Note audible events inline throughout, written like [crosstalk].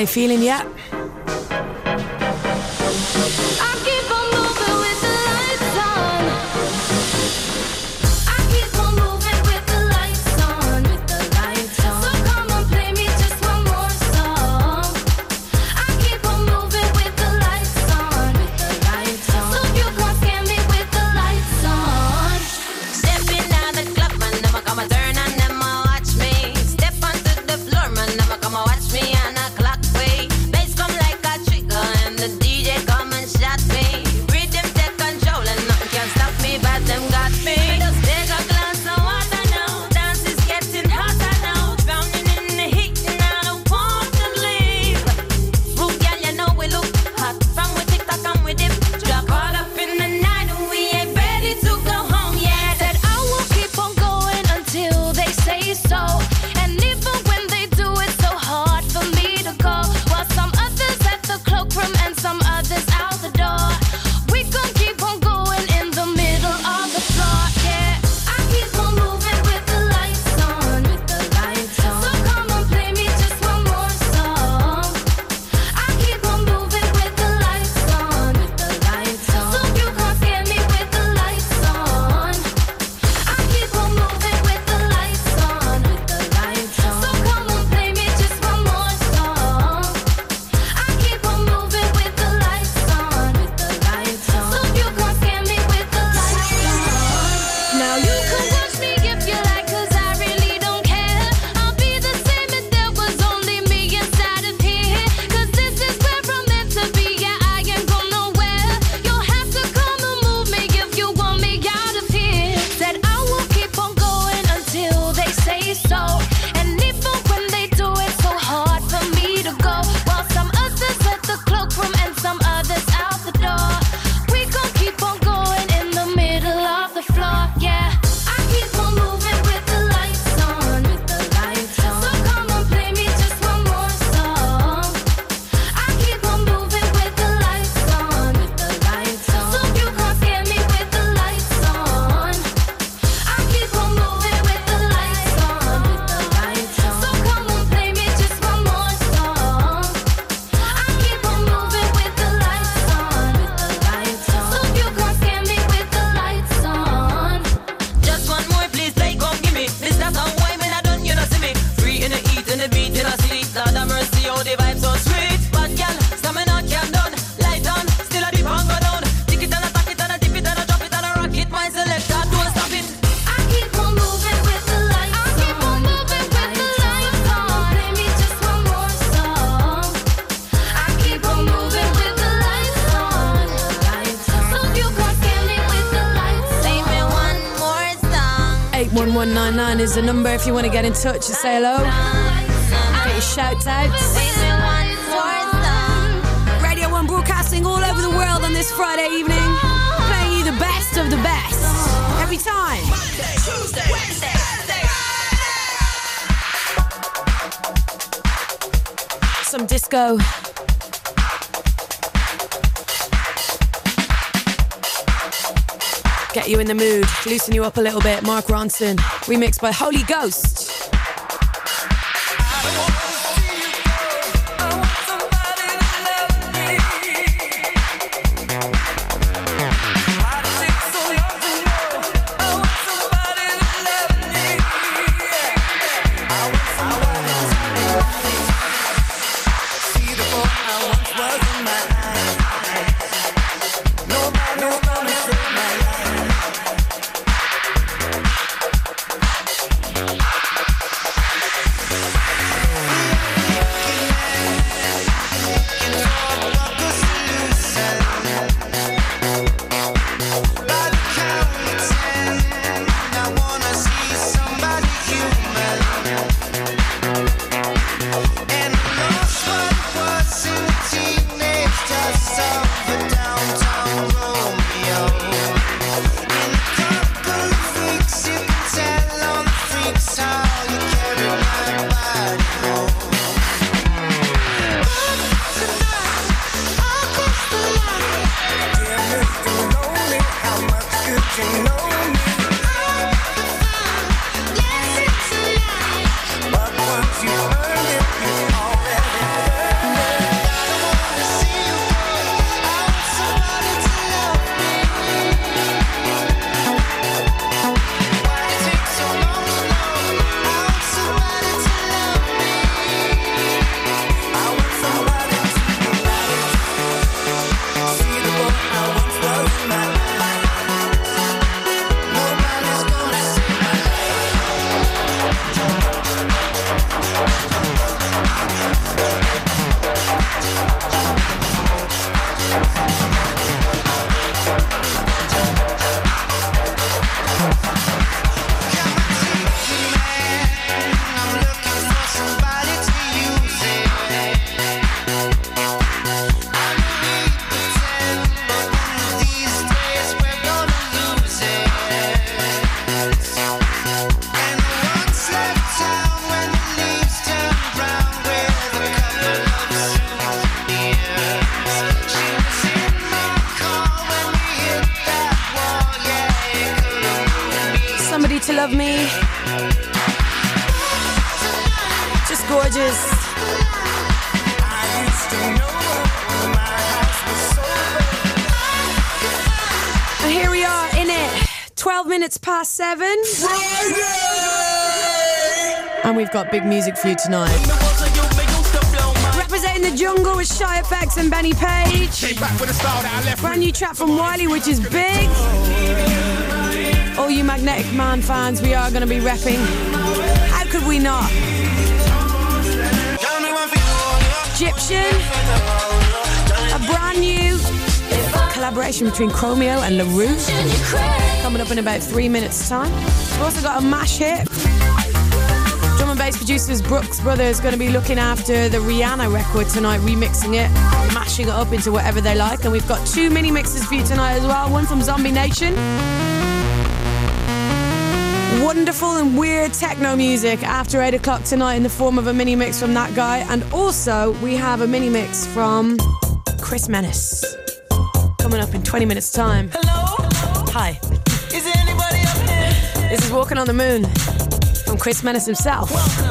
got feeling yet? a number if you want to get in touch and say hello. Get your shout outs. Radio 1 broadcasting all over the world on this Friday evening, playing you the best of the best. Every time. Monday, Tuesday, Wednesday. Some disco. you in the mood, loosen you up a little bit. Mark Ronson, remixed by Holy Ghost. we've got big music for you tonight. Representing the jungle with Shy FX and Benny Page. Brand new track from Wiley, which is big. All you Magnetic Man fans, we are going to be repping. How could we not? Gyptian. A brand new collaboration between Chromeo and La Roux. Coming up in about three minutes' time. We've also got a mash hit producers Brookes Brothers is going to be looking after the Rihanna record tonight, remixing it, mashing it up into whatever they like. And we've got two mini mixes for you tonight as well. One from Zombie Nation. Wonderful and weird techno music after 8 o'clock tonight in the form of a mini mix from that guy. And also, we have a mini mix from Chris Menace coming up in 20 minutes' time. Hello? Hi. Is there anybody up here? This is Walking on the Moon Chris Menace himself. Welcome.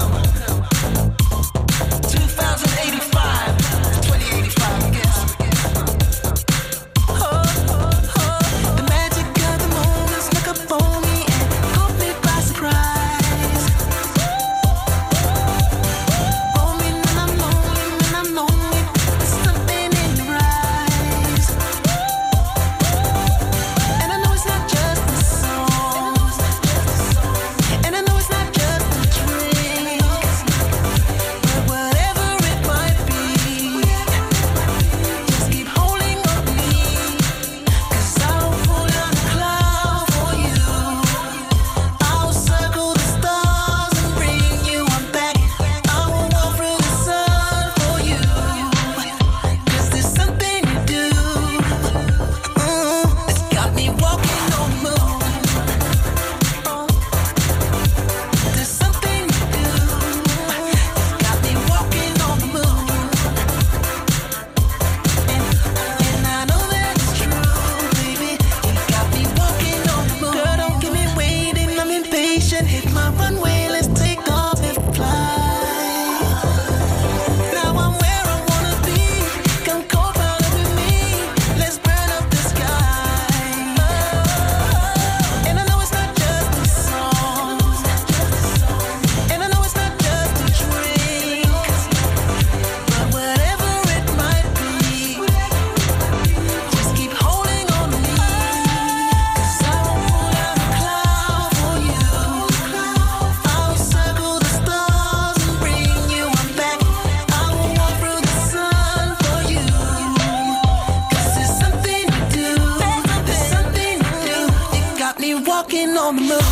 On the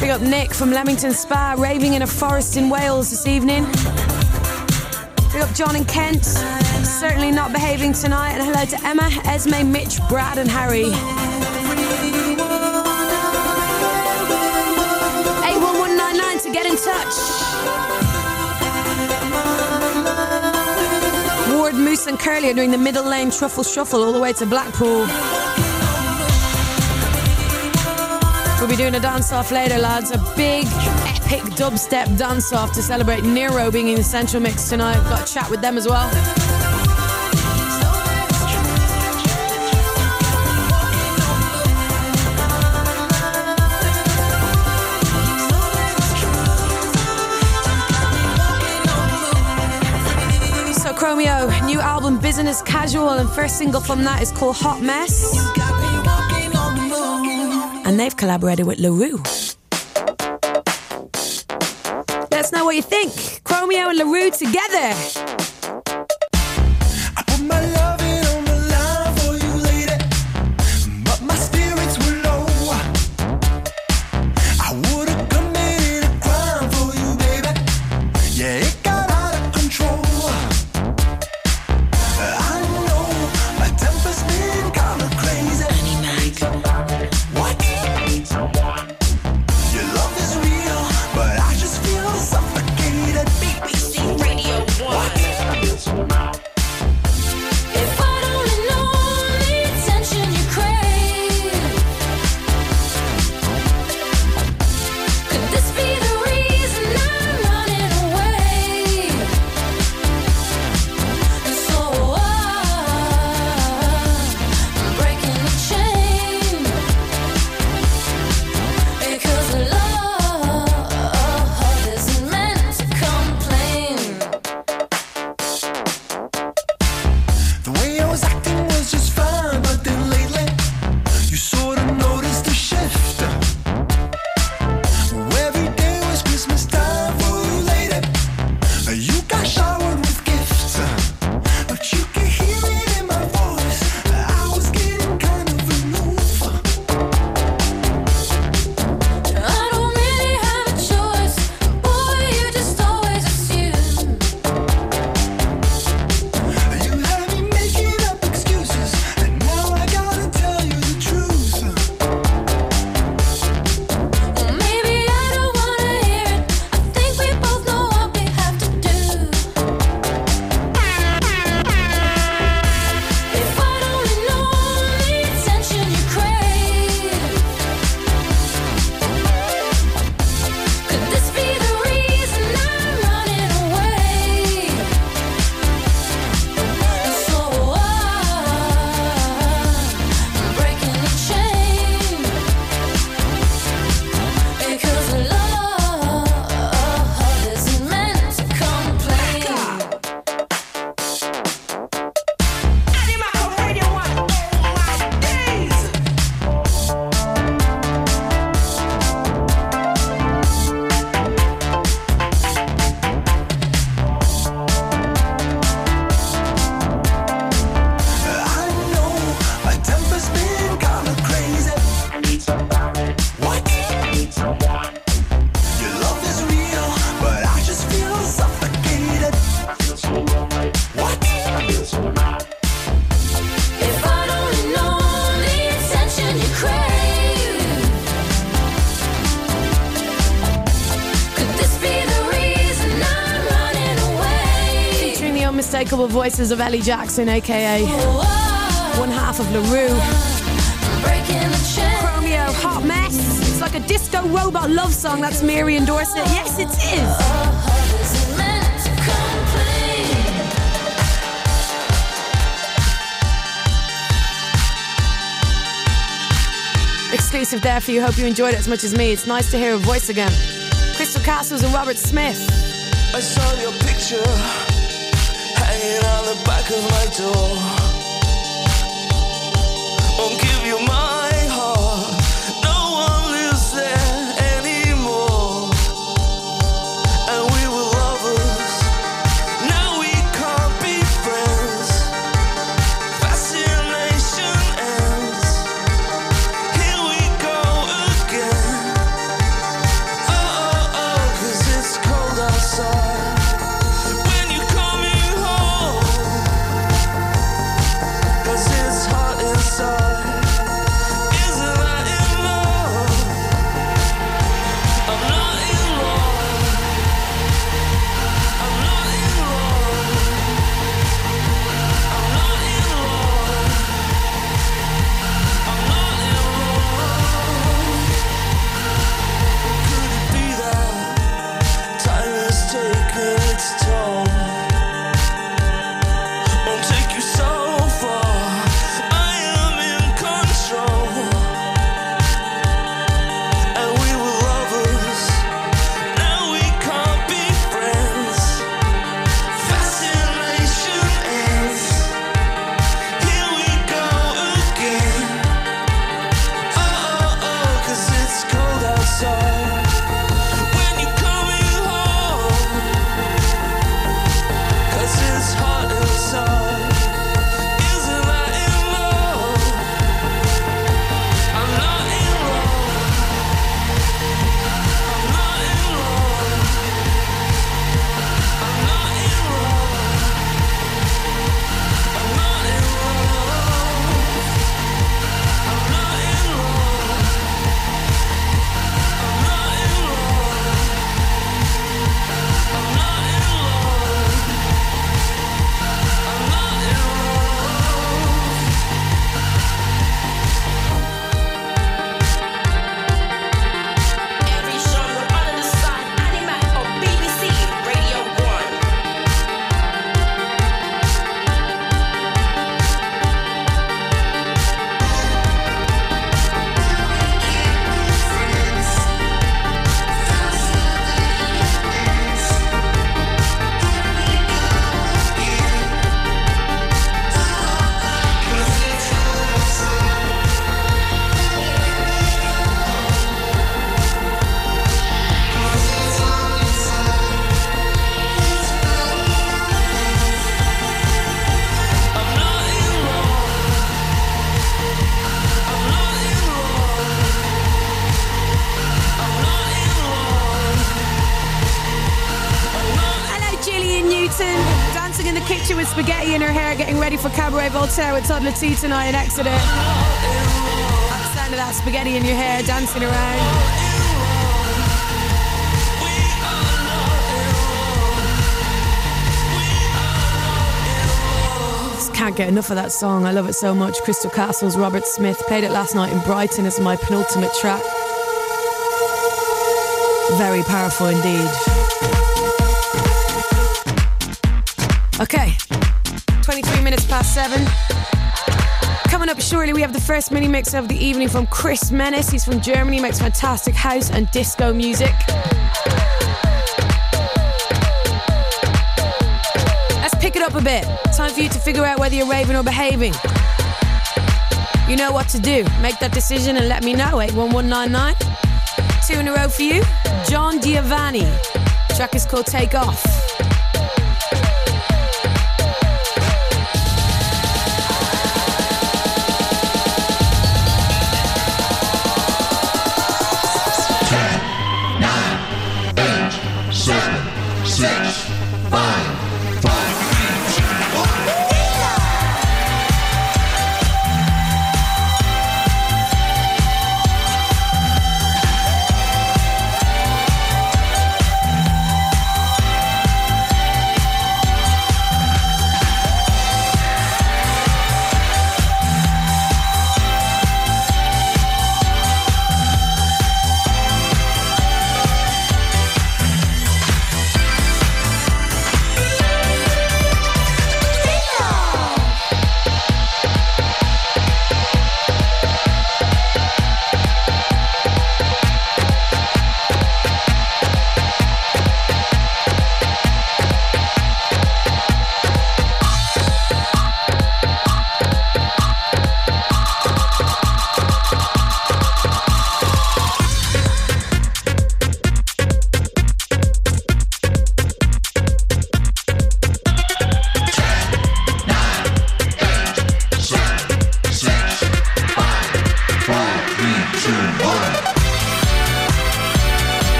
Big up Nick from Leamington Spa, raving in a forest in Wales this evening. Big up John and Kent, certainly not behaving tonight. And hello to Emma, Esme, Mitch, Brad, and Harry. Ward, Moose, and Curly are doing the middle lane truffle shuffle all the way to Blackpool. We'll be doing a dance off later, lads. A big, epic dubstep dance off to celebrate Nero being in the Essential Mix tonight. Got a chat with them as well. New album Business Casual, and first single from that is called Hot Mess. and they've collaborated with La Roux. Let us know what you think. Chromeo and La Roux together. Unmistakable of Ellie Jackson, aka one half of La Roux. Chromeo, Hot Mess. It's like a disco robot love song. That's Mary and Dorset. Yes, it is. Exclusive there for you. Hope you enjoyed it as much as me. It's nice to hear a voice again. Crystal Castles and Robert Smith. The back of my door. Her hair, getting ready for Cabaret Voltaire with Toddla T tonight in Exeter. Sound of that spaghetti in your hair, dancing around. Can't get enough of that song. I love it so much. Crystal Castles, Robert Smith. Played it last night in Brighton as my penultimate track. Very powerful indeed. Okay, 23 minutes past seven. Coming up shortly, we have the first mini mix of the evening from Chris Menace. He's from Germany, makes fantastic house and disco music. Let's pick it up a bit. Time for you to figure out whether you're raving or behaving. You know what to do. Make that decision and let me know. 81199. Two in a row for you. John Giovanni. Track is called Take Off.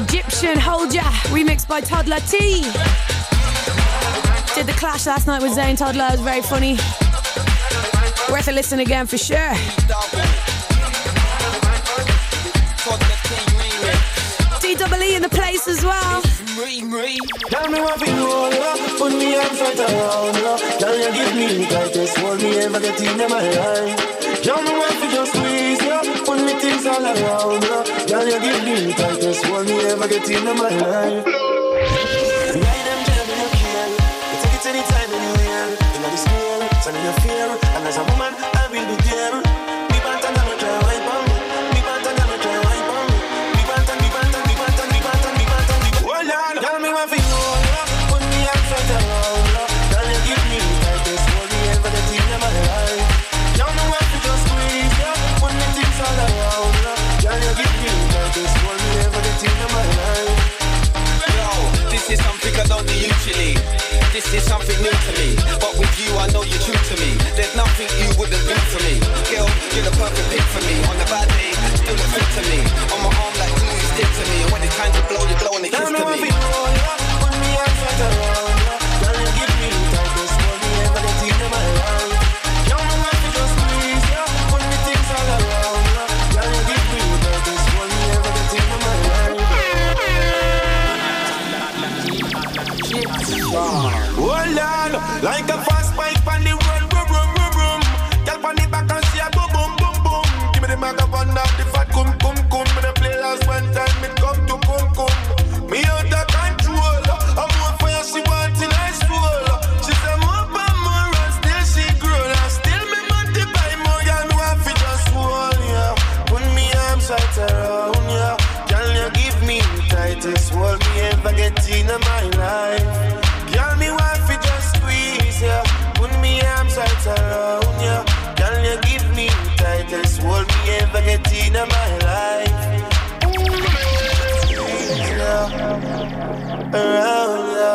Gyptian Hold Ya, remixed by Toddla T. Did the clash last night with Zayn Toddler, it was very funny. Worth a listen again for sure. DWE in the place as well. Tell me what you know, yeah. Put me arms right around, yeah. Girl, you give me the tightest hold me ever get in my life. Tell me what you just squeeze, all around. Girl, you give me the tightest hold me ever get in my life. Don't do usually. This is something new to me. But with you, I know you're true to me. There's nothing you wouldn't do for me. Girl, you're the perfect pick for me. On a bad day, still a fit to me. On my arm like glue, you stick to me. And when it's time to blow, you're blowing a kiss to me. Like a fast bike Around ya.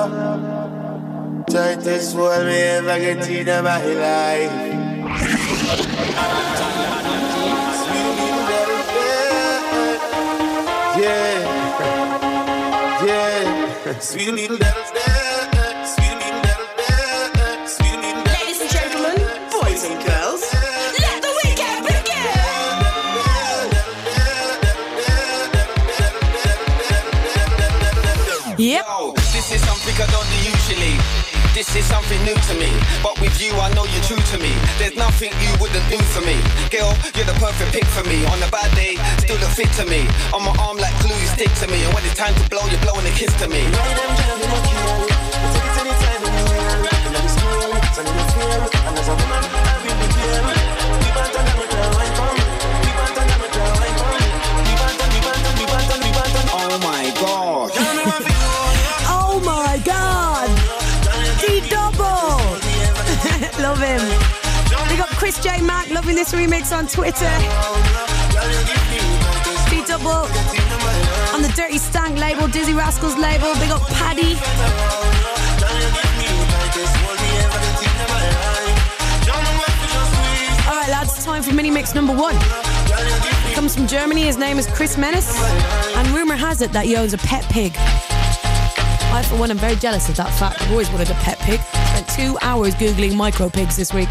Tightest hold me ever get in my life. Yeah, yeah. Sweet little devil there, This is something new to me. But with you, I know you're true to me. There's nothing you wouldn't do for me. Girl, you're the perfect pick for me. On a bad day, still look fit to me. On my arm like glue, you stick to me. And when it's time to blow, you're blowing a kiss to me. Ride him. We got Chris J Mac loving this remix on Twitter. D double on the Dirtee Stank label, Dizzee Rascal's label. Big up Paddy. All right, lads, time for mini mix number one. Comes from Germany. His name is Chris Menace, and rumor has it that he owns a pet pig. I, for one, am very jealous of that fact. I've always wanted a pet pig. Spent two hours googling micro pigs this week.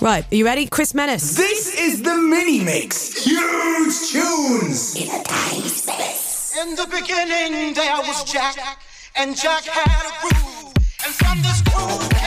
Right, are you ready? Chris Menace. This is the mini mix. Huge tunes. In the beginning, there was Jack, and Jack had a groove. And from this groove came a groove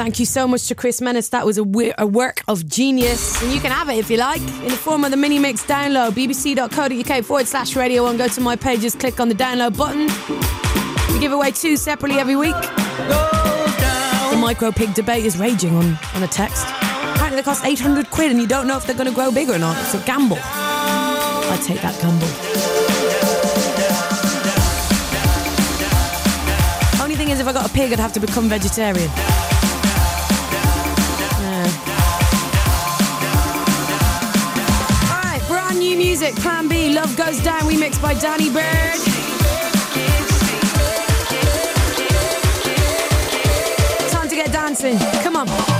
thank you so much to Chris Menace. That was a, work of genius. And you can have it if you like in the form of the mini mix download. bbc.co.uk forward slash radio one. Go to my pages, click on the download button. We give away two separately every week. The micro pig debate is raging on, on a text. Apparently, they cost 800 quid and you don't know if they're going to grow big or not. It's a gamble. I take that gamble. Only thing is, if I got a pig, I'd have to become vegetarian. Music. Plan B, Love Goes Down, remixed by Danny Bird. Time to get dancing. Come on.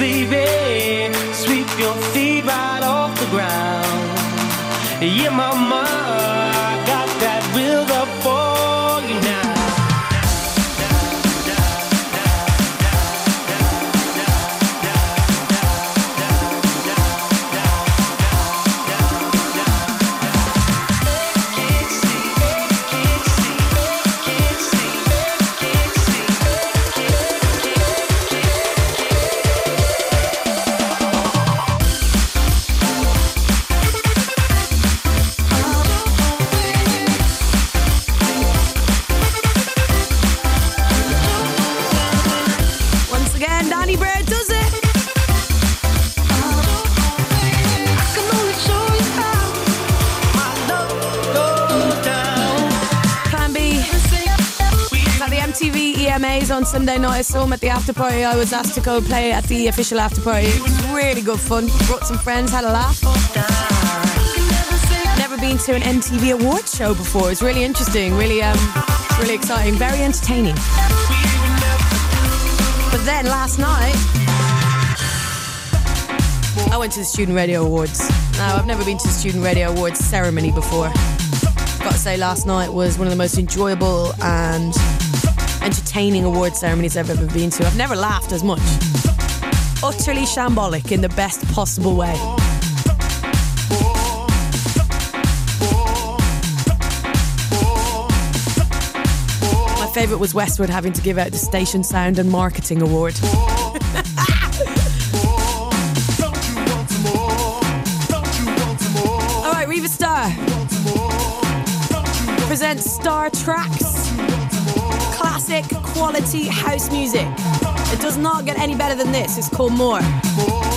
Baby, sweep your feet right off the ground. Yeah, mama, Sunday night. I saw him at the after party. I was asked to go play at the official after party. It was really good fun. Brought some friends, had a laugh. Never been to an MTV awards show before. It's really interesting, really, um, really exciting, very entertaining. But then last night, I went to the Student Radio Awards. Now, I've never been to the Student Radio Awards ceremony before. Got to say, last night was one of the most enjoyable and entertaining award ceremonies I've ever been to. I've never laughed as much. Utterly shambolic in the best possible way. My favourite was Westwood having to give out the Station Sound and Marketing Award. [laughs] Presents Star Tracks. Quality house music. It does not get any better than this. It's called More. some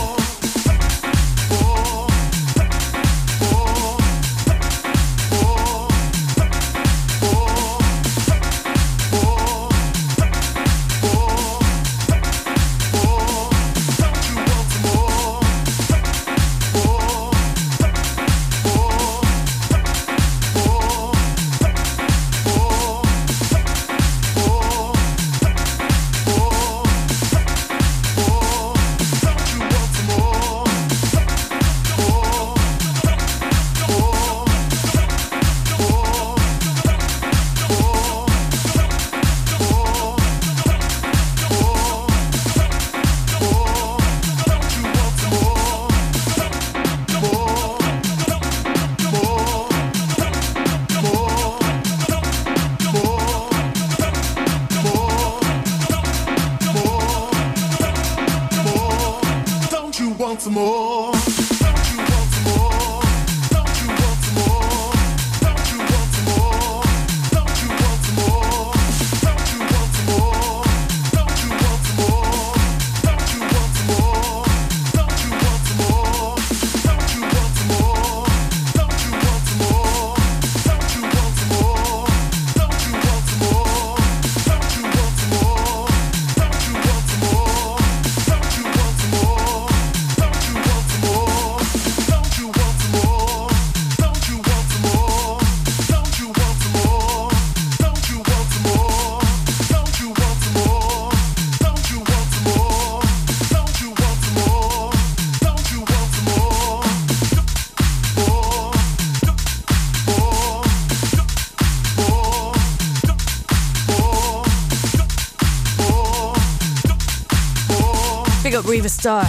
Star.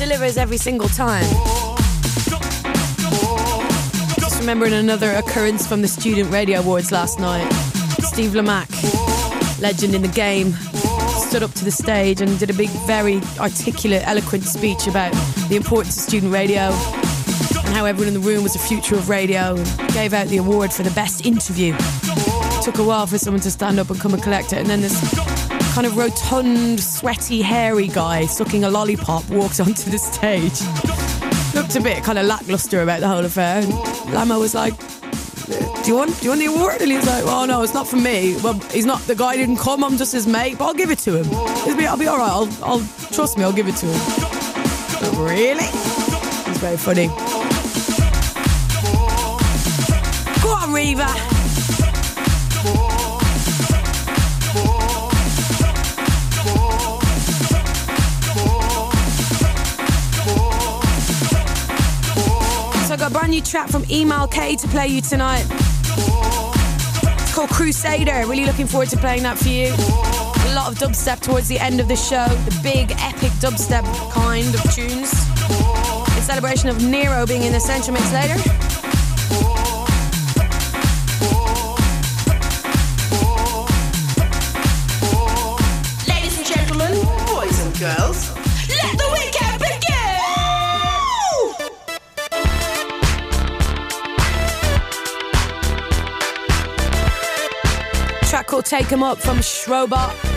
Delivers every single time. Just remembering another occurrence from the Student Radio Awards last night. Steve Lamacq, legend in the game, stood up to the stage and did a big, very articulate, eloquent speech about the importance of student radio and how everyone in the room was the future of radio and gave out the award for the best interview. Took a while for someone to stand up and come and collect it, and then this kind of rotund, sweaty, hairy guy sucking a lollipop walked onto the stage. Looked a bit kind of lackluster about the whole affair. And Lamo was like, do you want do you want the award? And he was like, oh no, it's not for me. Well, he's not the guy didn't come. I'm just his mate, but I'll give it to him. It'll be, I'll be all right. I'll, I'll trust me. I'll give it to him. Really? It's very funny. Go on, Reva. New track from Emalkay to play you tonight. It's called Crusader. Really looking forward to playing that for you. A lot of dubstep towards the end of the show. The big epic dubstep kind of tunes. In celebration of Nero being in the Essential Mix later. Called Take 'em Up from Shrobot.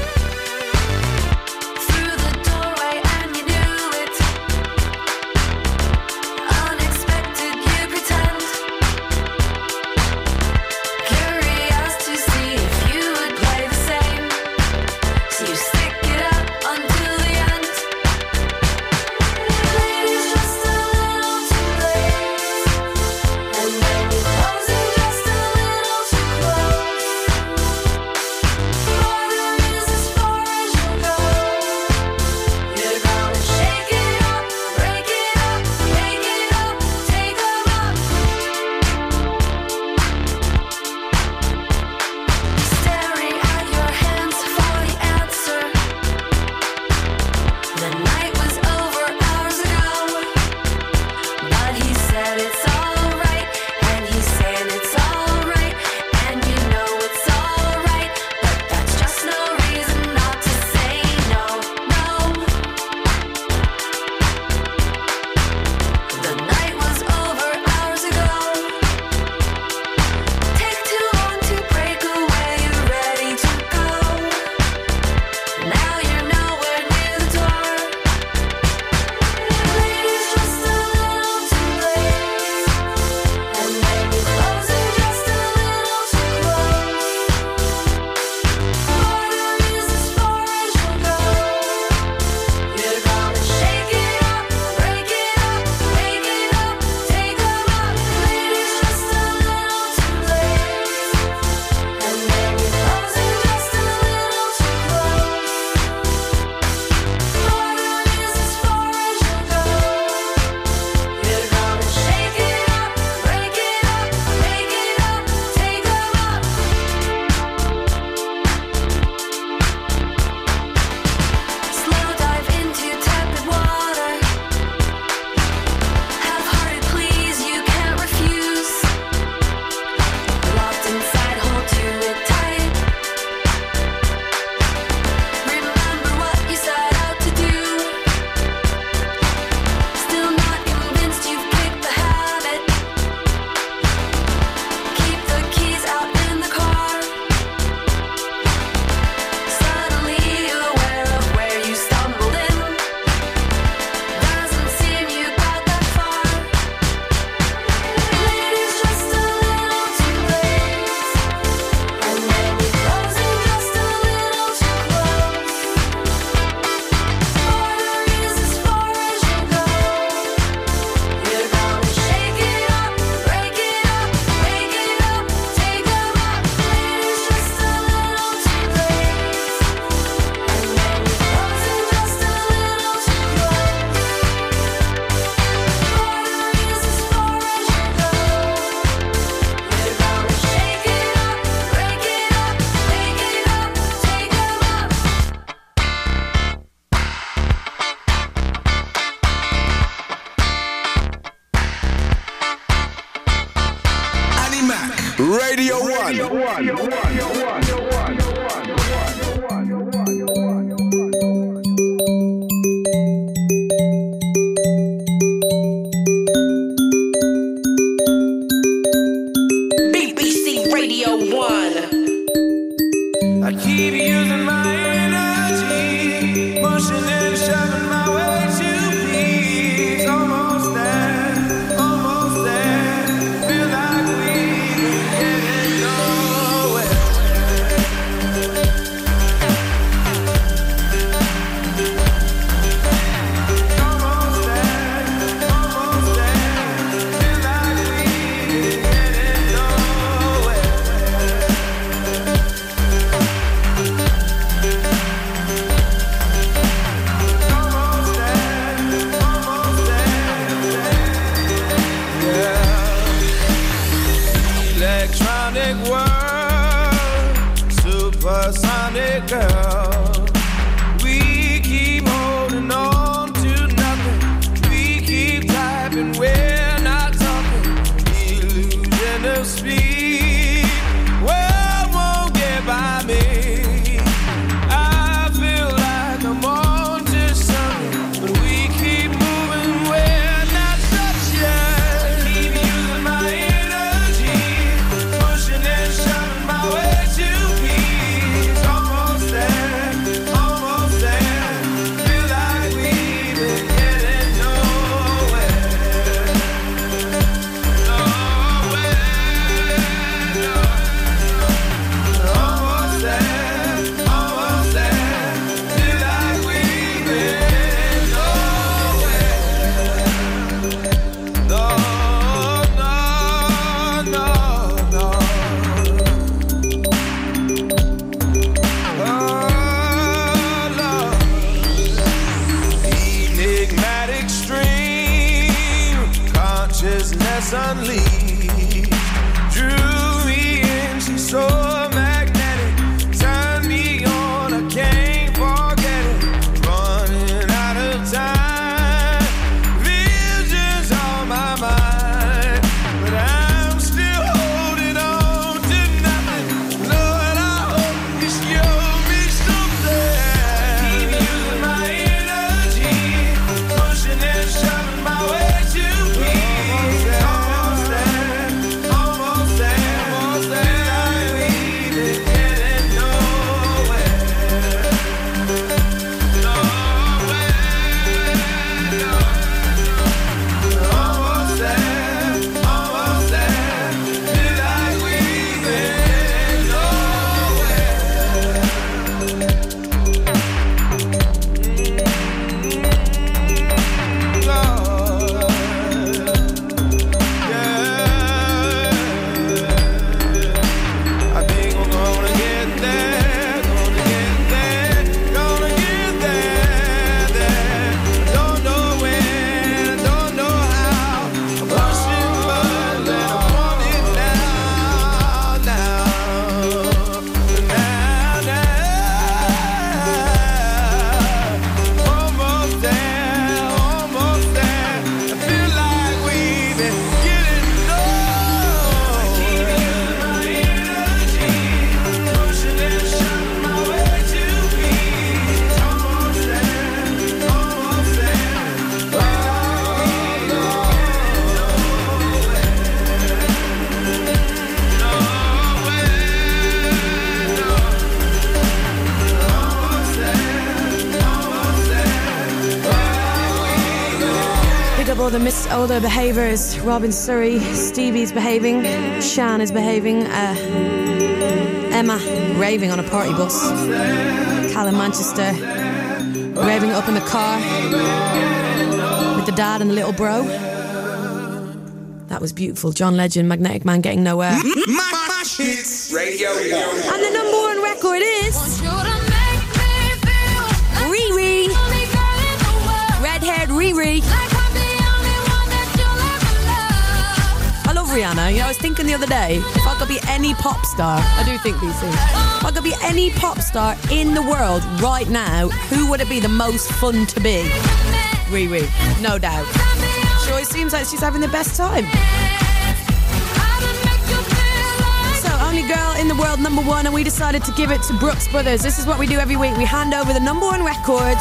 The mis- all the behaviours. Robin Surrey, Stevie's behaving, Shan is behaving, uh, Emma raving on a party bus, Callum Manchester raving up in the car with the dad and the little bro. That was beautiful. John Legend, Magnetic Man getting nowhere. And the number one record is Rihanna. You know, I was thinking the other day, if I could be any pop star, I do think these things. If I could be any pop star in the world right now, who would it be the most fun to be? Riri, no doubt. She always seems like she's having the best time. So, only girl in the world number one, and we decided to give it to Brookes Brothers. This is what we do every week. We hand over the number one record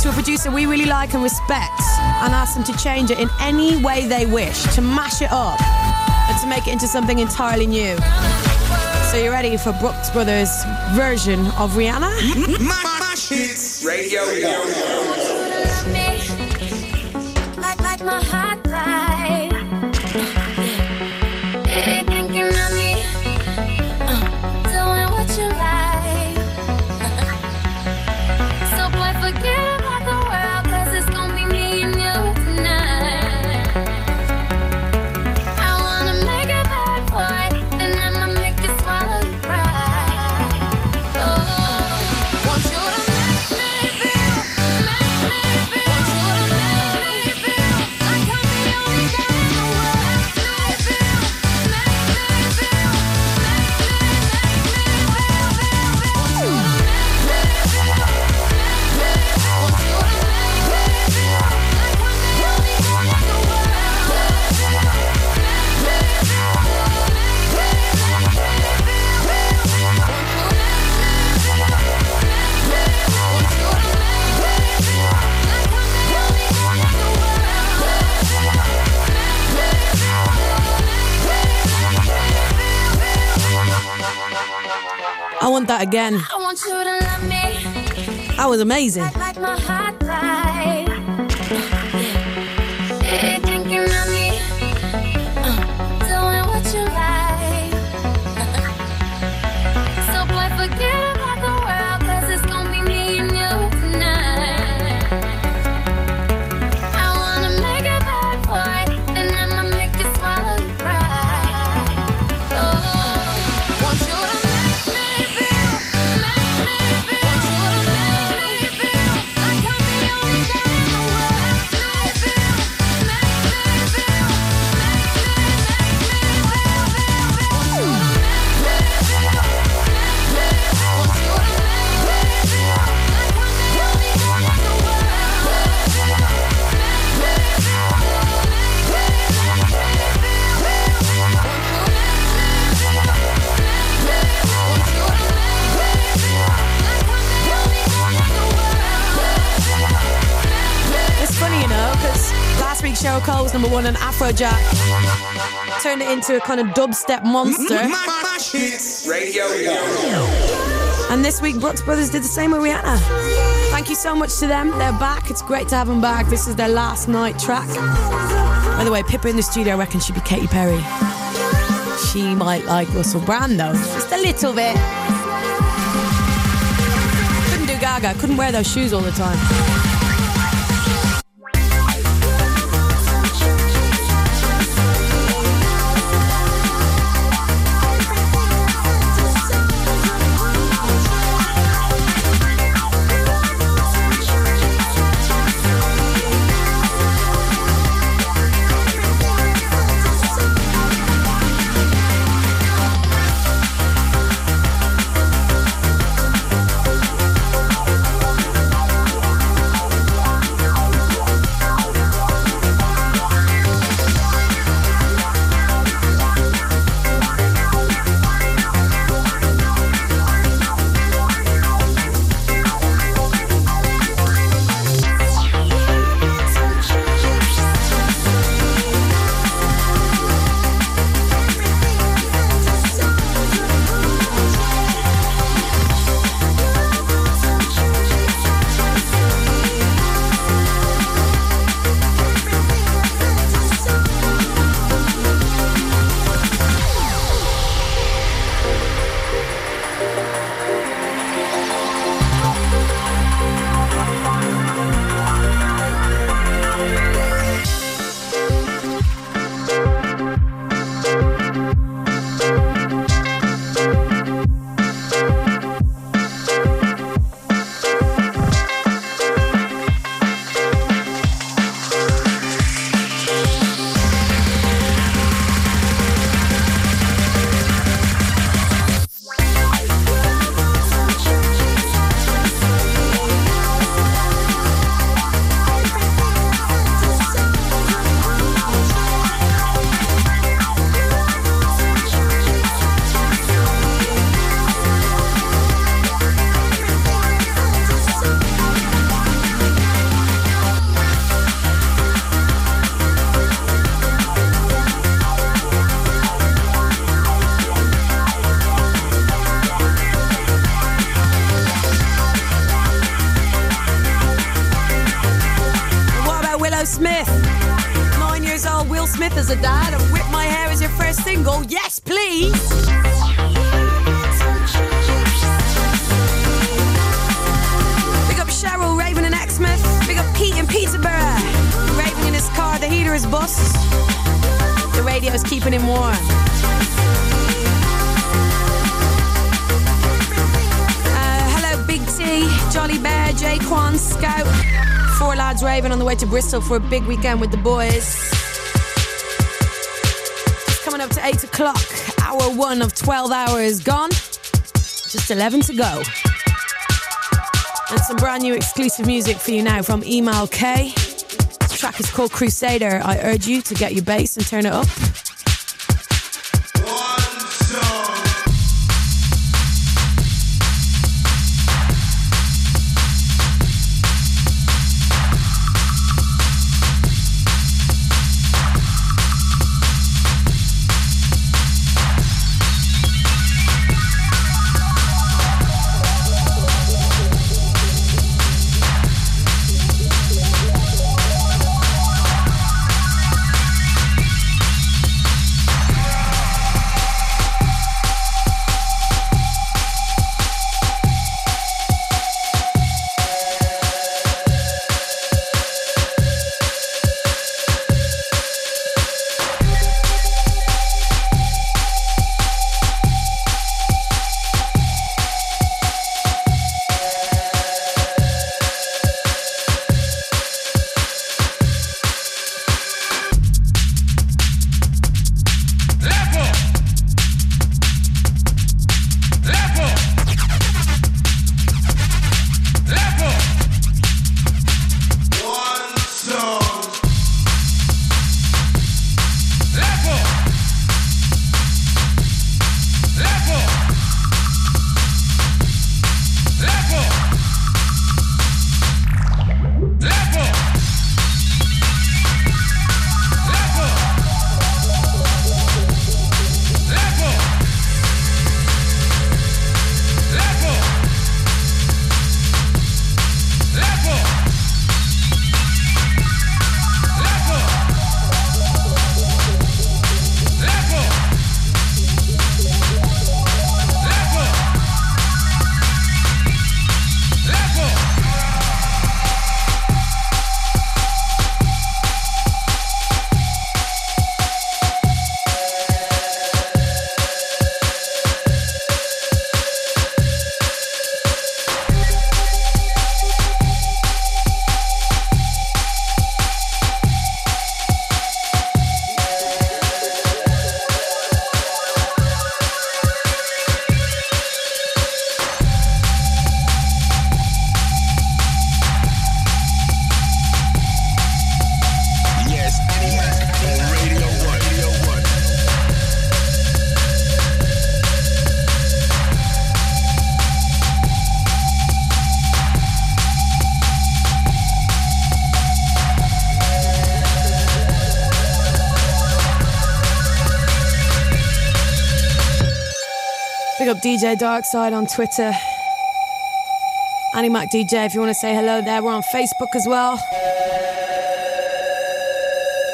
to a producer we really like and respect and ask them to change it in any way they wish, to mash it up to make it into something entirely new. So you ready for Brookes Brothers' version of Rihanna? [laughs] My, my, my Radio. Radio. again. I That was amazing. Cheryl Cole's number one on Afrojack. Turn it into a kind of dubstep monster. Radio And this week, Brookes Brothers did the same with Rihanna. Thank you so much to them. They're back. It's great to have them back. This is their last night track. By the way, Pippa in the studio reckons she'd be Katy Perry. She might like Russell Brand though, just a little bit. Couldn't do Gaga. Couldn't wear those shoes all the time. Bristol for a big weekend with the boys. It's coming up to 8 o'clock. Hour one of 12 hours gone. Just 11 to go. And some brand new exclusive music for you now from Emalkay. This track is called Crusader. I urge you to get your bass and turn it up. DJ Darkside on Twitter. Annie Mac DJ, if you want to say hello there, we're on Facebook as well.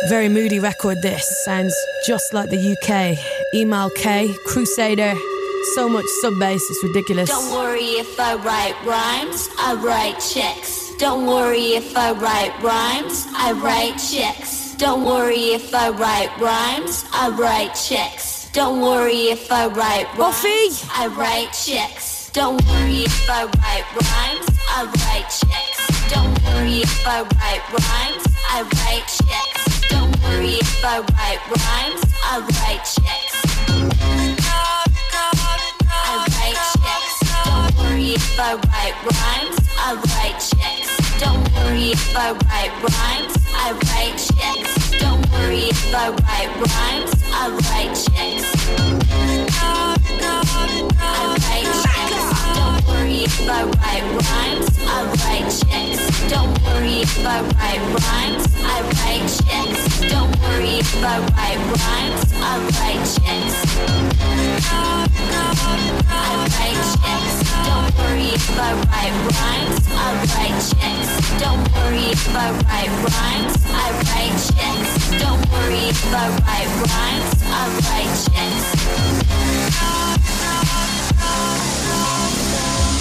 Very moody record, this. Sounds just like the UK. Emalkay, Crusader. So much sub bass, it's ridiculous. Don't worry if I write rhymes, I write checks. Don't worry if I write rhymes, I write checks. Don't worry if I write rhymes, I write checks. Don't worry if I write rhymes, I write checks. Don't worry if I write rhymes, I write checks. Don't worry if I write rhymes, I write checks. Don't worry if I write rhymes, I write checks. I write checks. Don't worry if I write rhymes. I write checks. Don't worry if I write rhymes. I write checks. Don't worry if I write rhymes. I write checks. I write checks if I write rhymes, I write checks. Don't worry if I write rhymes, I write checks. Don't worry if I write rhymes, I write checks. I write checks. Don't worry if I write rhymes, I write checks. Don't worry if I write rhymes, I write checks. Don't worry if I write rhymes, I write checks.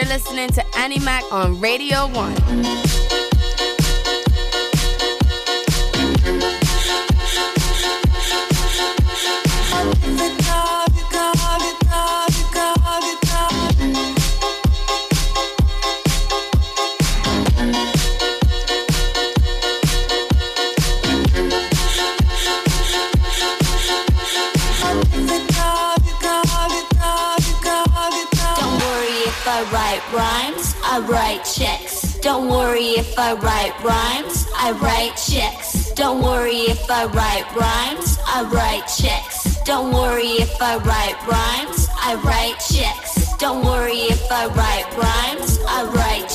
you're listening to Annie Mac on Radio 1. write rhymes, I write checks. Don't worry if I write rhymes, I write checks. Don't worry if I write rhymes, I write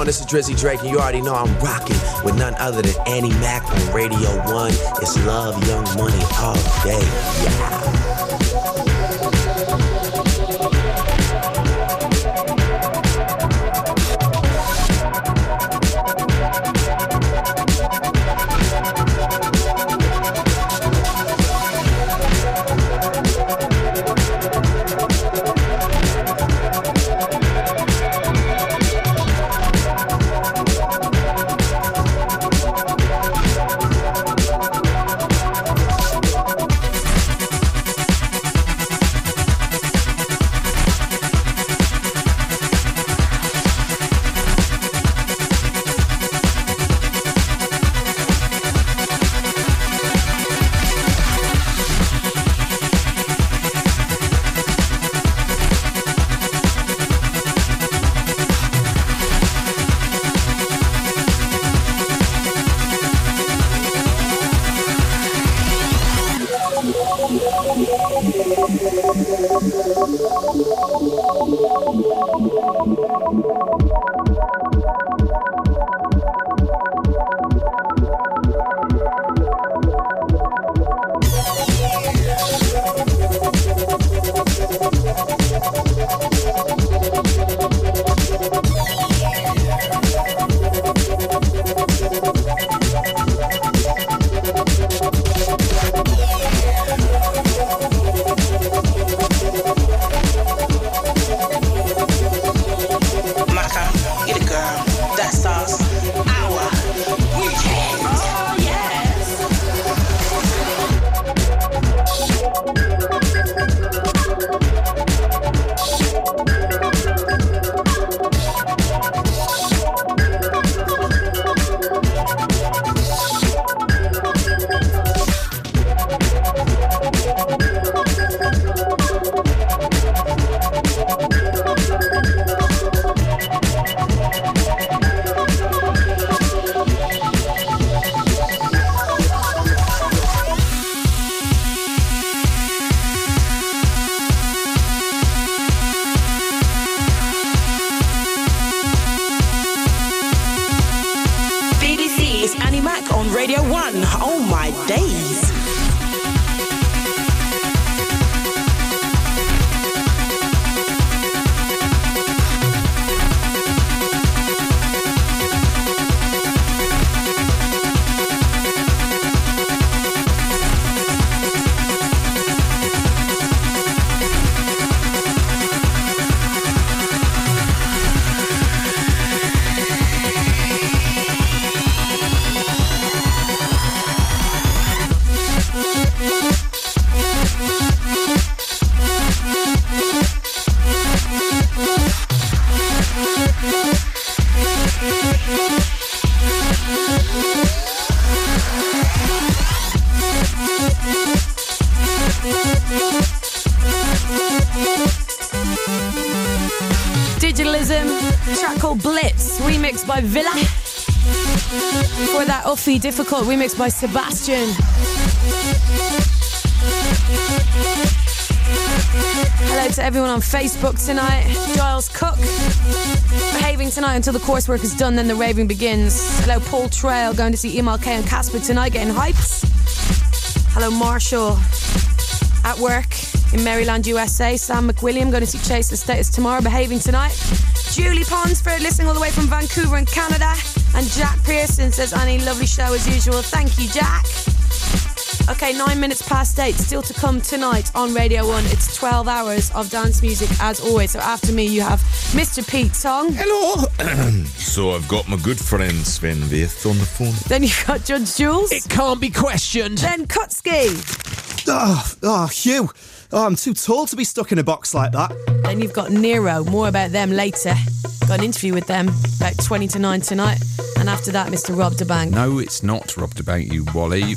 on? This is Drizzy Drake, and you already know I'm rocking with none other than Annie Mac on Radio 1. It's love, young money all day. Yeah. Difficult, remix by Sebastian. Hello to everyone on Facebook tonight. Giles Cook, behaving tonight until the coursework is done, then the raving begins. Hello, Paul Trail, going to see Emalkay and Caspa tonight, getting hyped. Hello, Marshall, at work in Maryland, USA. Sam McWilliam, going to see Chase and Status tomorrow, behaving tonight. Julie Ponsford, listening all the way from Vancouver in Canada. And Jack Pearson says, Annie, lovely show as usual. Thank you, Jack. Okay, nine minutes past eight, still to come tonight on Radio 1. It's 12 hours of dance music as always. So after me, you have Mr. Pete Tong. Hello. [clears throat] so I've got my good friend Sven Väth on the phone. Then you've got Judge Jules. It can't be questioned. Then Kutski. Oh, ah, oh, ah, Hugh. Oh, I'm too tall to be stuck in a box like that. Then you've got Nero. More about them later. Got an interview with them about 20 to 9 tonight. And after that, Mr. Rob da Bank. No, it's not Rob da Bank, you Wally.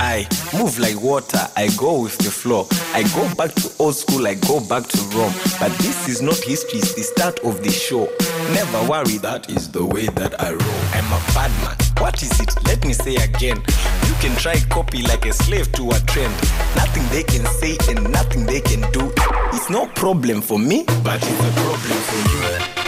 I move like water, I go with the flow. I go back to old school, I go back to Rome. But this is not history, it's the start of the show. Never worry, that is the way that I roll. I'm a bad man. What is it? Let me say again. You can try copy like a slave to a trend. Nothing they can say and nothing they can do. It's no problem for me, but it's a problem for you.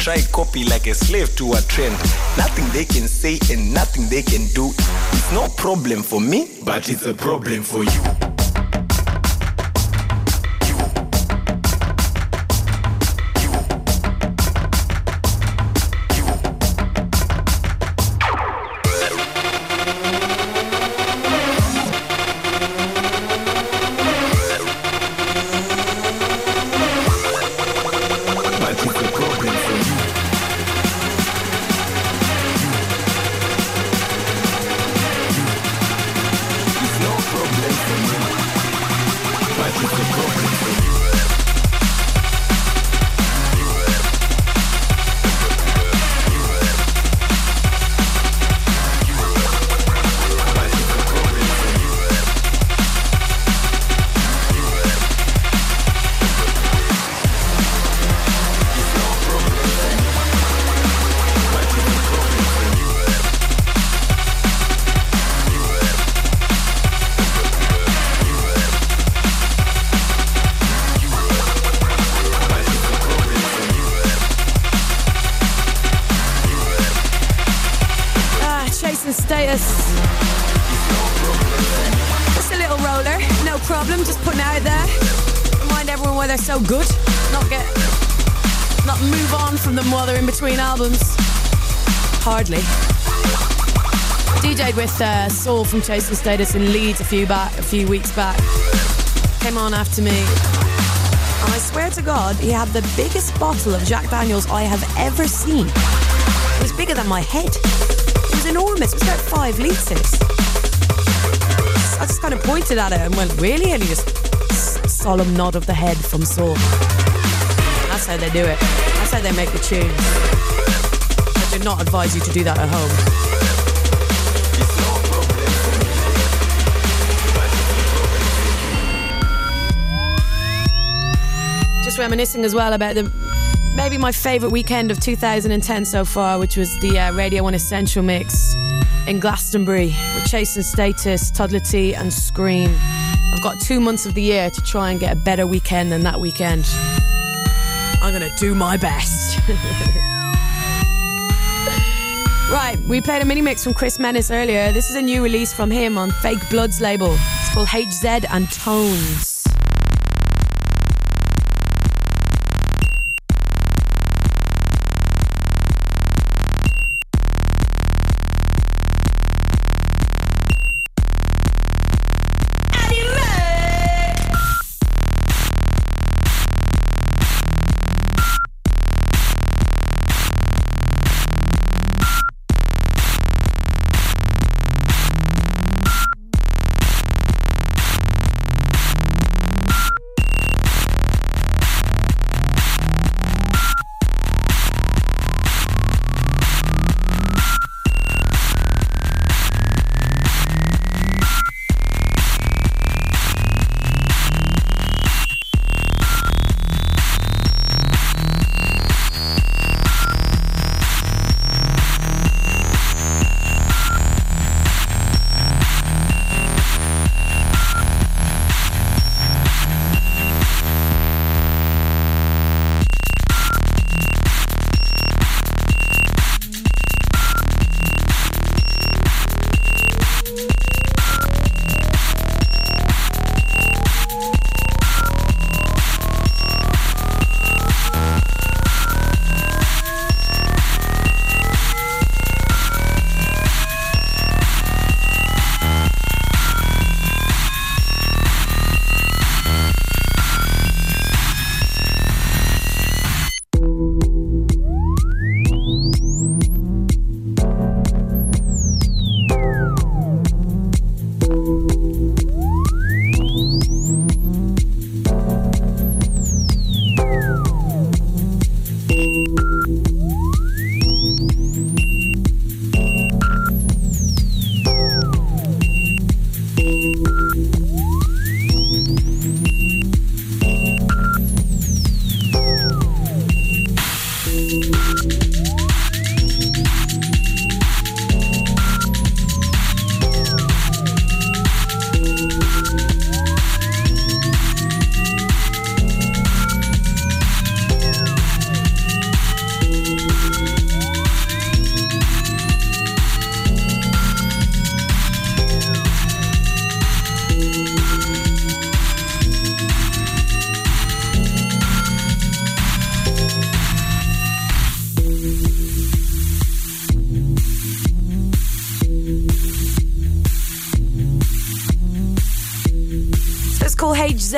Try copy like a slave to a trend. Nothing they can say and nothing they can do. It's no problem for me, but it's a problem for you. From Chase and Status in Leeds a few back, a few weeks back. Came on after me. And I swear to God, he had the biggest bottle of Jack Daniels I have ever seen. It was bigger than my head. It was enormous. It was about five litres. I just kind of pointed at it and went, really? And he just solemn nod of the head from Saul. That's how they do it. That's how they make the tunes. I do not advise you to do that at home. Reminiscing as well about the maybe my favorite weekend of 2010 so far, which was the uh, Radio 1 Essential Mix in Glastonbury with Chase and Status, Toddla T, and Scream. I've got two months of the year to try and get a better weekend than that weekend. I'm gonna do my best. [laughs] right, we played a mini mix from Chris Menace earlier. This is a new release from him on Fake Bloods label. It's called HZ and Tones.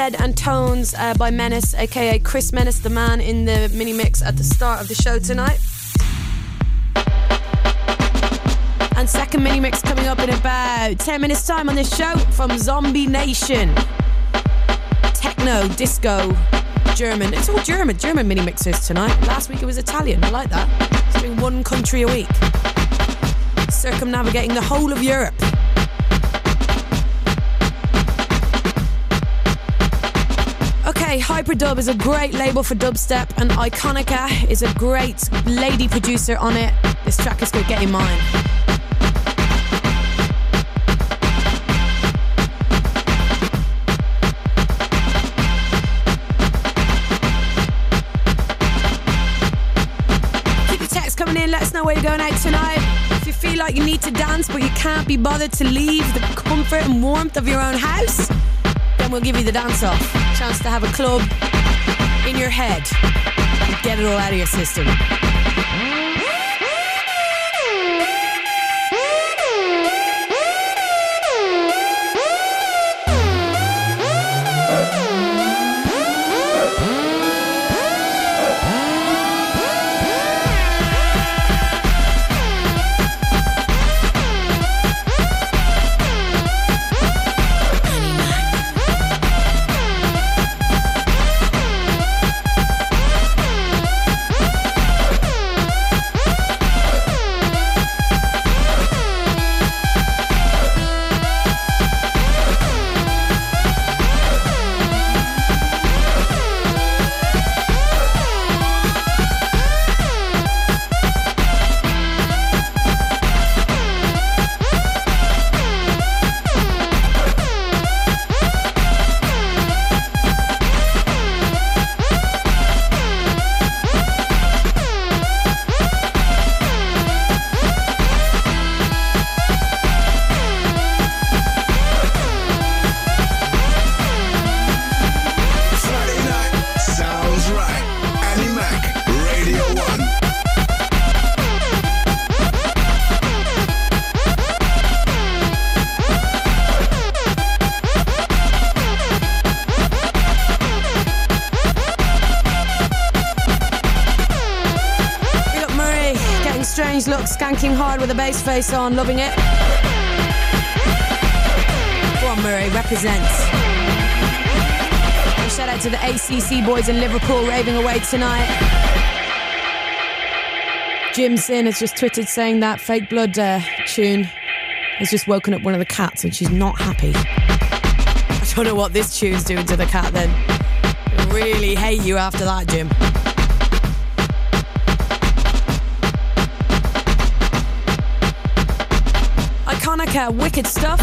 And Tones uh, by Menace, aka Chris Menace, the man in the mini mix at the start of the show tonight. And second mini mix coming up in about 10 minutes' time on this show from Zombie Nation. Techno, disco, German. It's all German, German mini mixes tonight. Last week it was Italian. I like that. It's doing one country a week. Circumnavigating the whole of Europe. Okay, Hyperdub is a great label for dubstep, and Ikonika is a great lady producer on it. This track is called Mine. Coming in, let us know where you're going out tonight. If you're feel like you need to dance but you can't be bothered to leave the comfort and warmth of your own house, then we'll give you the dance off. Chance to have a club in your head. Get it all out of your system. With a bass face on, loving it. Go on, Murray, represents. And shout out to the ACC boys in Liverpool raving away tonight. Jim Sin has just tweeted saying that Fake Blood uh, tune has just woken up one of the cats and she's not happy. I don't know what this tune's doing to the cat then. Really hate you after that, Jim. Ikonika, wicked stuff.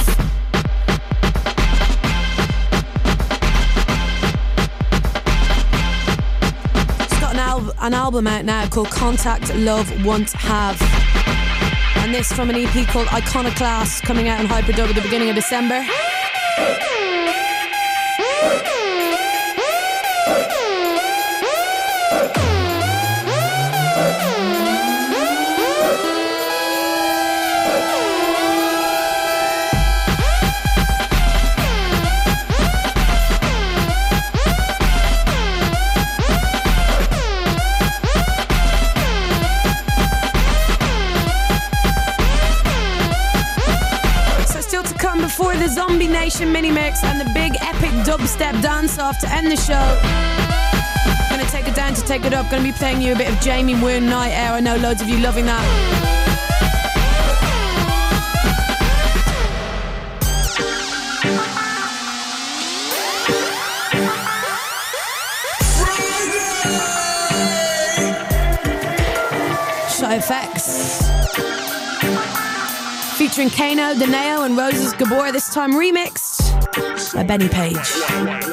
It's got an, al- an album out now called Contact Love Want Have. And this from an EP called Iconoclast coming out on Hyperdub at the beginning of December. Mini mix and the big epic dubstep dance off to end the show. Gonna take it down to take it up. Gonna be playing you a bit of Jamie Woon Night Air. I know loads of you loving that. Effects. Featuring Kano, Deneo, and Roses Gabor, this time remixed by Benny Page.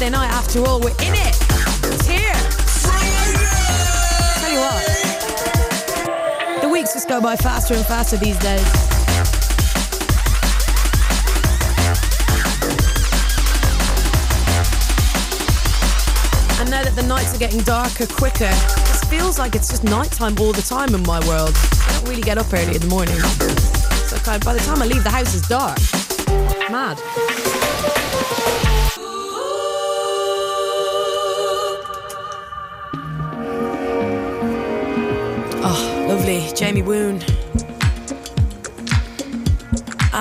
Friday night after all. We're in it. It's here. Tell you what, the weeks just go by faster and faster these days. I know that the nights are getting darker quicker. It feels like it's just nighttime all the time in my world. I don't really get up early in the morning. So by the time I leave the house, it's dark. Mad.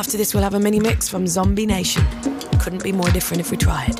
After this, we'll have a mini mix from Zombie Nation. Couldn't be more different if we tried. [laughs]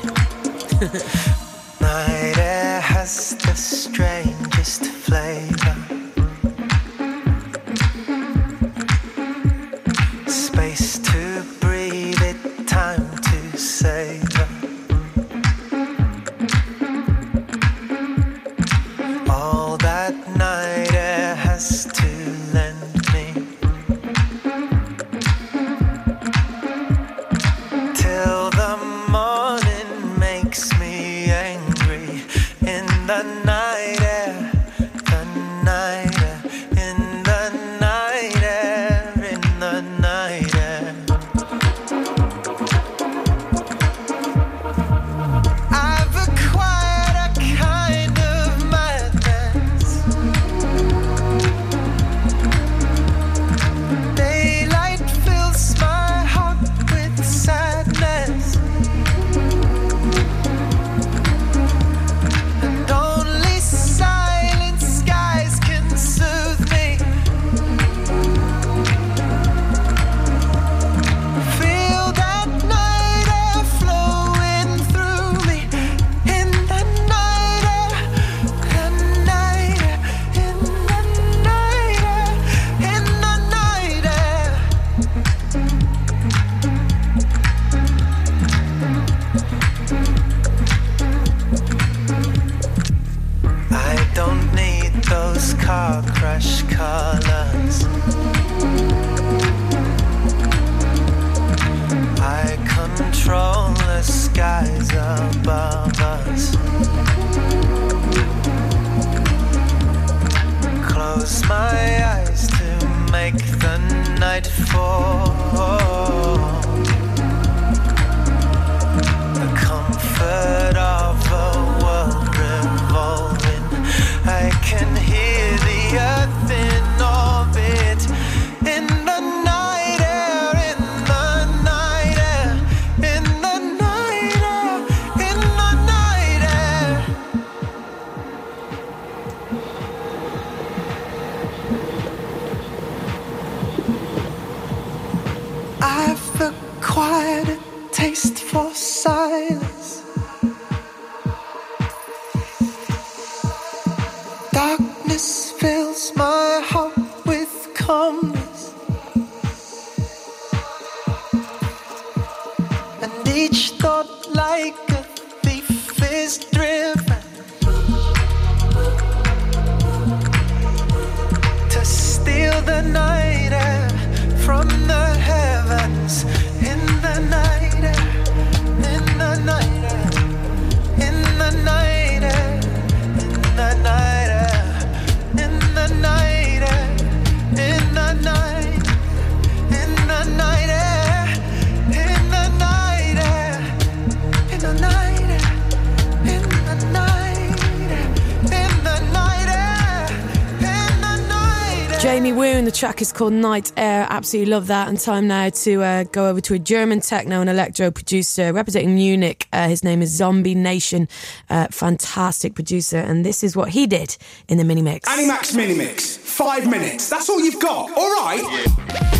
called Night Air. Absolutely love that. And time now to uh, go over to a German techno and electro producer representing Munich. Uh, his name is Zombie Nation. Uh, fantastic producer. And this is what he did in the mini mix. Annie Mac's mini mix. Five minutes. That's all you've got. All right. So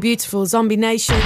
beautiful, Zombie Nation.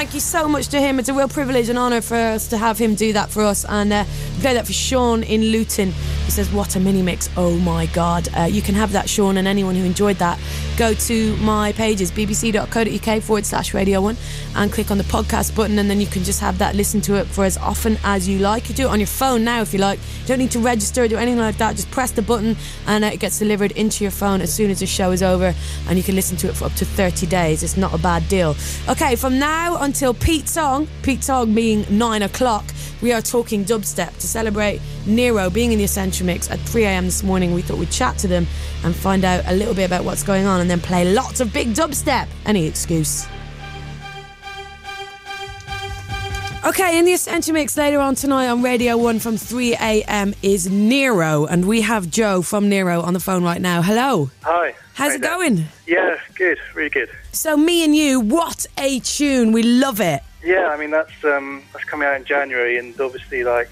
Thank you so much to him. It's a real privilege and honour for us to have him do that for us and uh, play that for Sean in Luton. He says, What a mini mix. Oh my God. Uh, you can have that, Sean, and anyone who enjoyed that. Go to my pages, bbc.co.uk forward slash radio one, and click on the podcast button, and then you can just have that, listen to it for as often as you like. You do it on your phone now if you like. Don't need to register or do anything like that. Just press the button, and it gets delivered into your phone as soon as the show is over, and you can listen to it for up to 30 days. It's not a bad deal. Okay, from now until Pete Tong, Pete Tong being nine o'clock, we are talking dubstep to celebrate Nero being in the Essential Mix at 3 a.m. this morning. We thought we'd chat to them and find out a little bit about what's going on and then play lots of big dubstep. Any excuse. Okay, in the Essential Mix later on tonight on Radio 1 from 3 a.m. is Nero, and we have Joe from Nero on the phone right now. Hello. Hi. How's How it doing? going? Yeah, good, really good. So, me and you, what a tune. We love it. Yeah, I mean that's um, that's coming out in January, and obviously like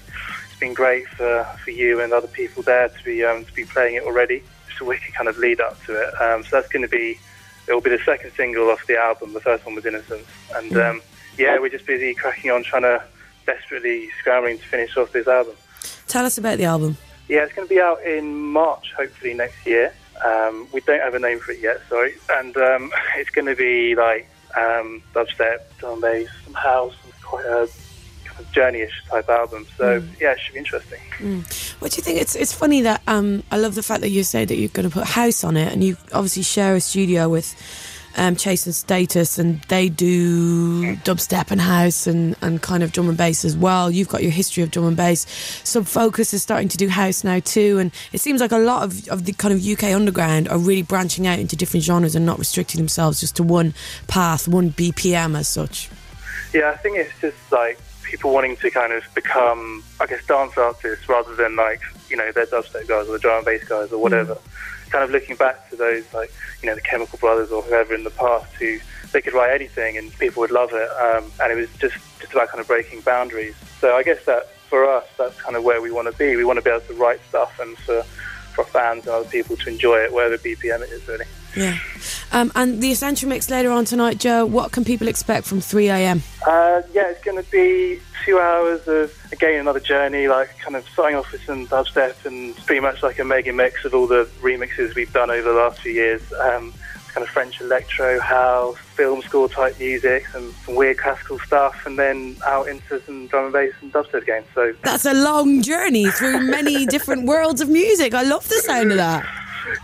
it's been great for, for you and other people there to be um, to be playing it already. Just a wicked kind of lead up to it. Um, so that's going to be it will be the second single off the album. The first one was Innocence, and Mm. Yeah, we're just busy cracking on, trying to desperately scrambling to finish off this album. Tell us about the album. Yeah, it's going to be out in March, hopefully next year. Um, we don't have a name for it yet, sorry. And um, [laughs] it's going to be like um, dubstep, drum bass, some house, and quite a kind of journeyish type album. So yeah, it should be interesting. Mm. What do you think? It's it's funny that um, I love the fact that you say that you're going to put house on it, and you obviously share a studio with um, Chase and Status, and they do dubstep and house and, and kind of drum and bass as well. You've got your history of drum and bass. Sub Focus is starting to do house now too, and it seems like a lot of, of the kind of UK underground are really branching out into different genres and not restricting themselves just to one path, one BPM as such. Yeah, I think it's just like people wanting to kind of become, I guess, dance artists rather than like, you know, they're dubstep guys or the drum and bass guys or whatever. Kind of looking back to those, like, you know, the Chemical Brothers or whoever in the past who they could write anything and people would love it. Um, and it was just, just about kind of breaking boundaries. So I guess that for us, that's kind of where we want to be. We want to be able to write stuff and for, for fans and other people to enjoy it, whatever BPM it is, really. Yeah. Um, and the Essential Mix later on tonight, Joe, what can people expect from 3 a.m.? Uh, yeah, it's going to be two hours of, again, another journey, like kind of starting off with some dubstep and pretty much like a mega mix of all the remixes we've done over the last few years. Um, kind of French electro, house, film score type music, some, some weird classical stuff, and then out into some drum and bass and dubstep again. So, That's a long journey through many [laughs] different worlds of music. I love the sound of that.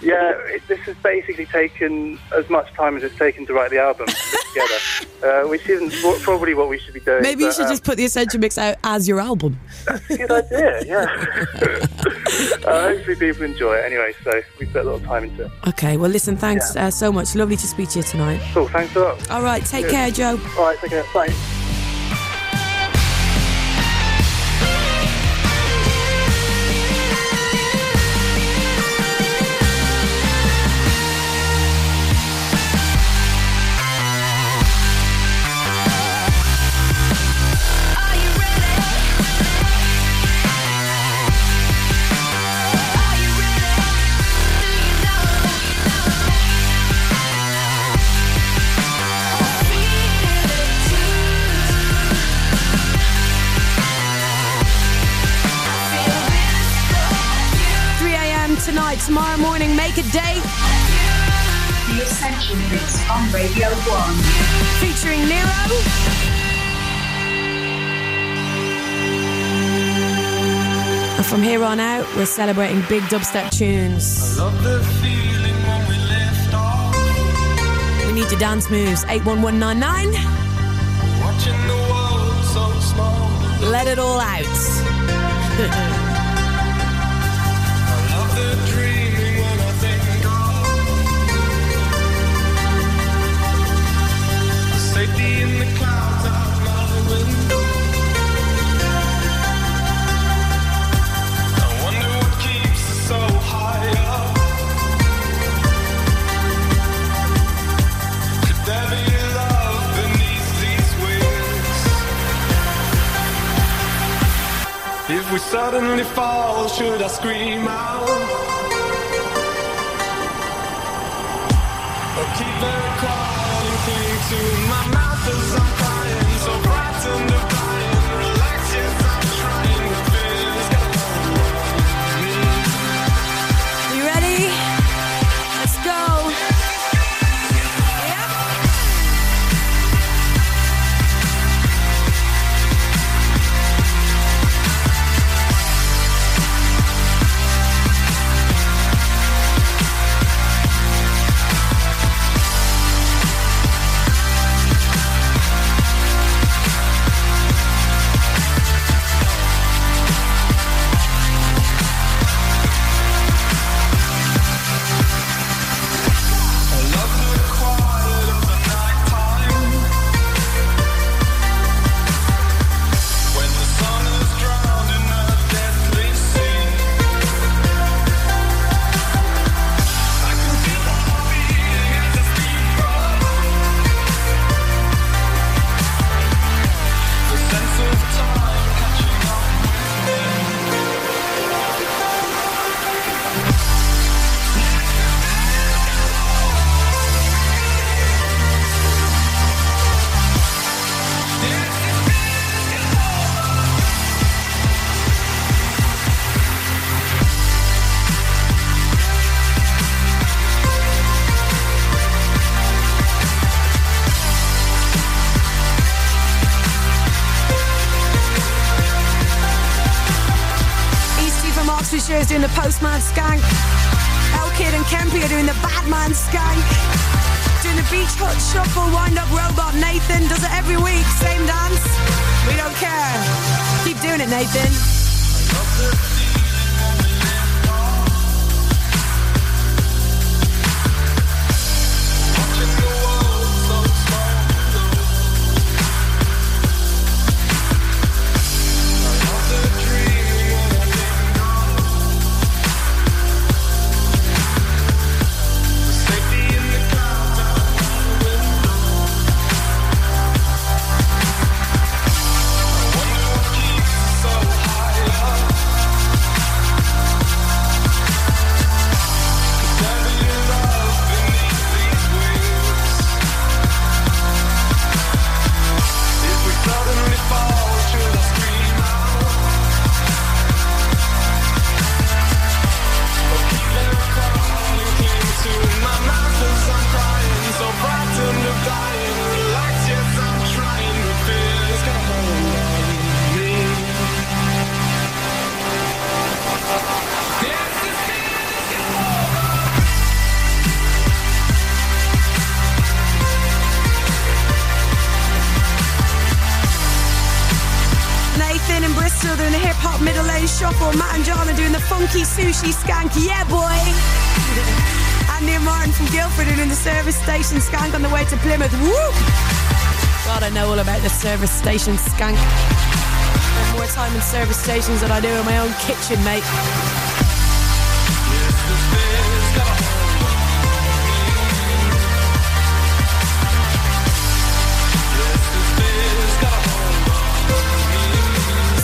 Yeah, it, this has basically taken as much time as it's taken to write the album together, [laughs] uh, which isn't pro- probably what we should be doing. Maybe you should um, just put the Essential Mix out as your album. That's a Good idea, yeah. [laughs] [laughs] uh, hopefully people enjoy it anyway, so we put a lot of time into it. Okay, well, listen, thanks uh, so much. Lovely to speak to you tonight. Cool, thanks a lot. All right, take Cheers. care, Joe. All right, take care. Bye. Here on out, we're celebrating big dubstep tunes. We need your dance moves. 81199. Let it all out. [laughs] If we suddenly fall, should I scream out? Or keep very quiet and cling to my mouth Keep doing it, Nathan. Station skank. Spend more time in service stations than I do in my own kitchen, mate.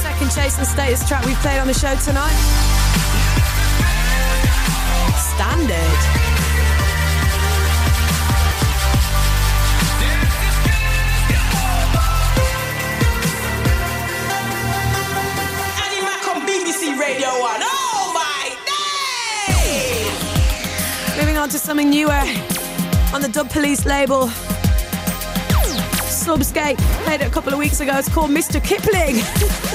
Second Chase and Status track we played on the show tonight. Standard. To something newer eh? on the Dub Police label. Subscape played it a couple of weeks ago. It's called Mr. Kipling. [laughs]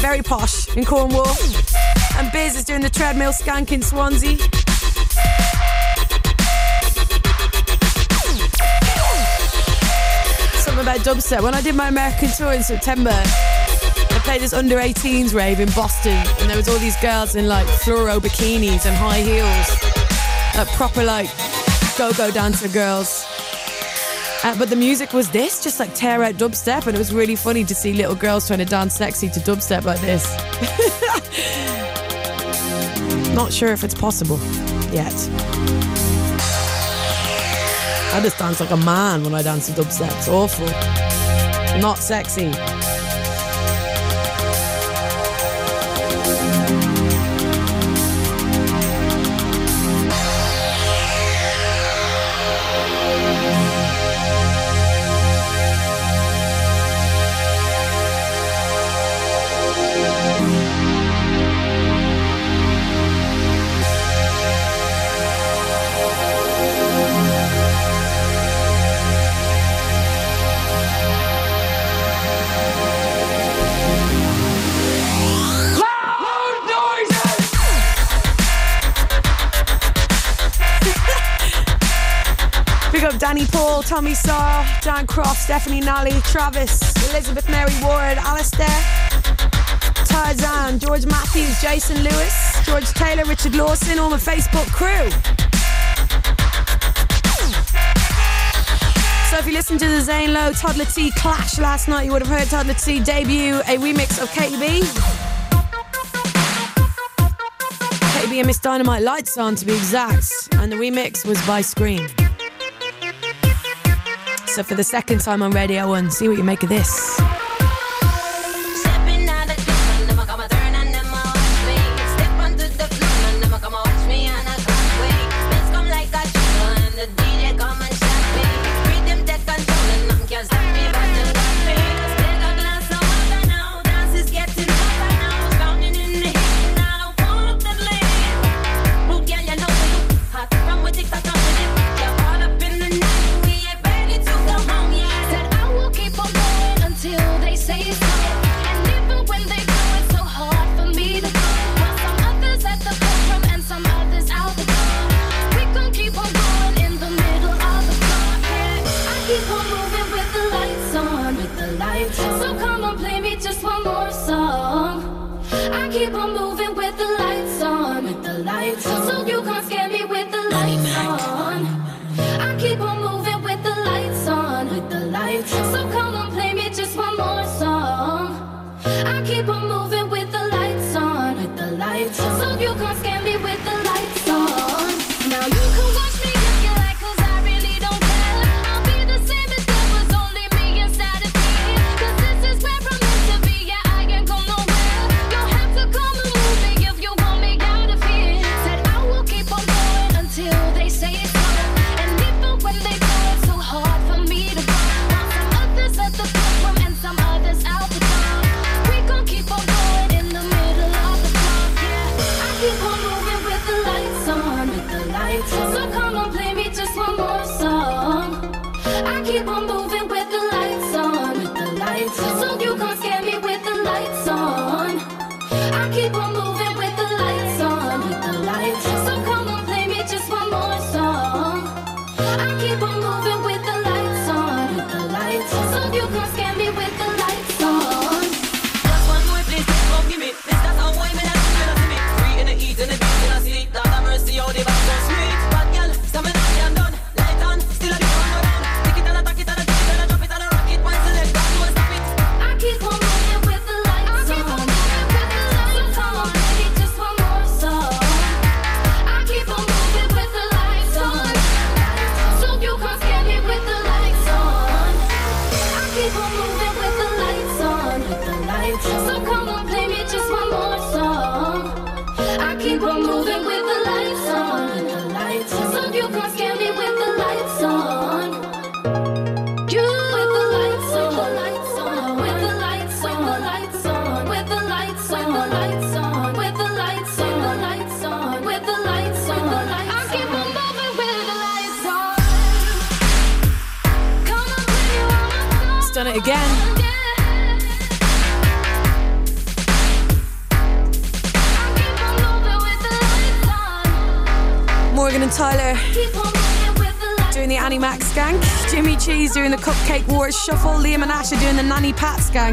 Very posh in Cornwall. And Biz is doing the treadmill skank in Swansea. Something about dubstep. When I did my American tour in September, I played this under 18s rave in Boston, and there was all these girls in like fluoro bikinis and high heels, like proper like go-go dancer girls. Uh, but the music was this, just like tear out dubstep, and it was really funny to see little girls trying to dance sexy to dubstep like this. [laughs] Not sure if it's possible yet. I just dance like a man when I dance to dubstep. It's awful. Not sexy. Tommy Saw, John Croft, Stephanie Nolly, Travis, Elizabeth Mary Ward, Alastair, Tarzan, George Matthews, Jason Lewis, George Taylor, Richard Lawson, all my Facebook crew. So if you listened to the Zane Lowe Toddla T clash last night, you would have heard Toddla T debut a remix of KB. KB and Ms. Dynamite Lights On to be exact, and the remix was by Skream. So for the second time on Radio 1. See what you make of this.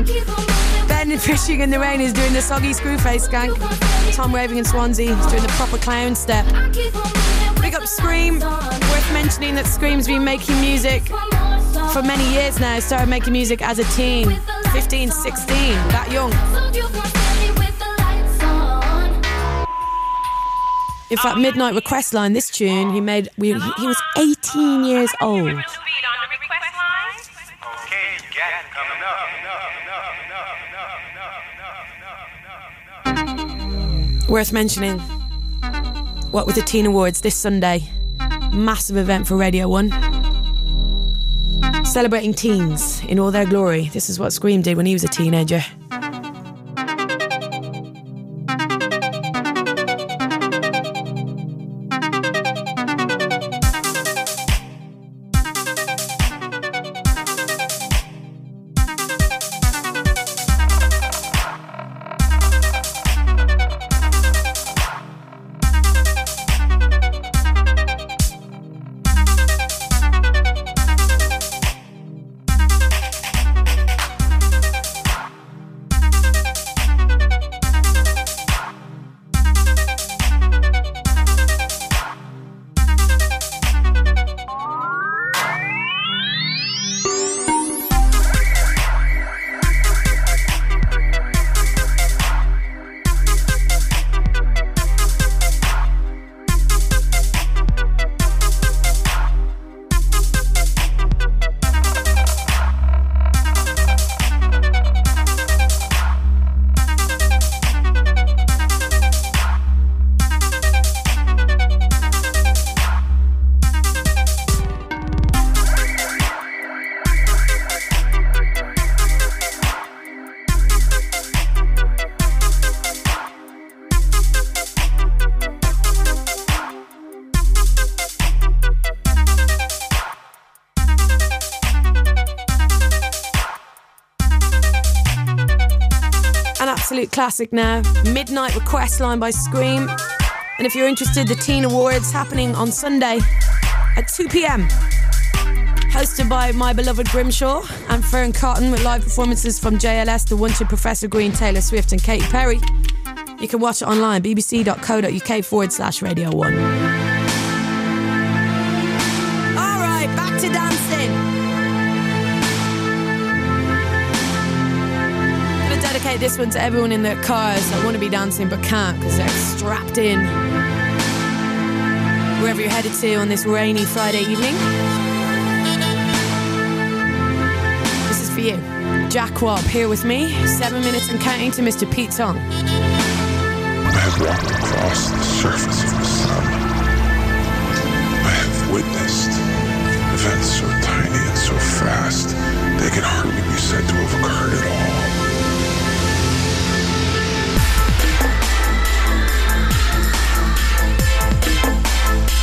skank. Ben and fishing in the rain is doing the soggy screw face skank. Tom Raving in Swansea is doing the proper clown step. Big up Skream. Worth mentioning that Skream's been making music for many years now. Started making music as a teen, 15, 16, that young. In fact, Midnight Request Line, this tune he made, he was 18 years old. Worth mentioning, what with the Teen Awards this Sunday, massive event for Radio 1. Celebrating teens in all their glory. This is what Skream did when he was a teenager. Absolute classic now. Midnight Request Line by Skream. And if you're interested, the Teen Awards happening on Sunday at 2 p.m. Hosted by my beloved Grimshaw and Fearne Cotton with live performances from JLS, The Wanted, Professor Green, Taylor Swift, and Katy Perry. You can watch it online, bbc.co.uk forward slash Radio 1. Dedicate this one to everyone in their cars that want to be dancing but can't because they're strapped in. Wherever you're headed to on this rainy Friday evening. This is for you. Jakwob here with me, seven minutes and counting to Mr. Pete Tong. I have walked across the surface of the sun. I have witnessed events so tiny and so fast they can hardly be said to have occurred at all.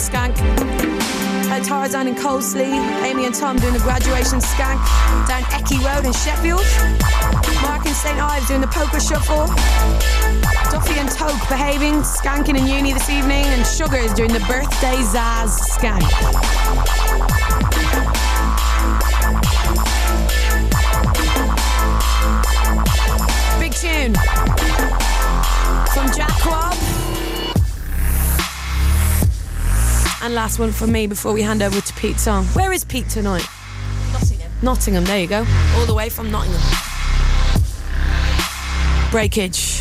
skank. And Tarzan in Coldsley. Amy and Tom doing the graduation skank down Ecky Road in Sheffield. Mark in St. Ives doing the poker shuffle. Duffy and Toke behaving, skanking in uni this evening. And Sugar is doing the birthday Zaz skank. And last one from me before we hand over to Pete Tong. Where is Pete tonight? Nottingham. Nottingham, there you go. All the way from Nottingham. Breakage.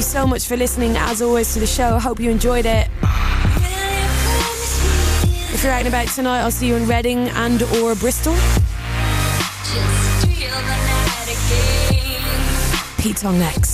You so much for listening, as always, to the show. I hope you enjoyed it. If you're out and about tonight, I'll see you in Reading and or Bristol. Pete on next.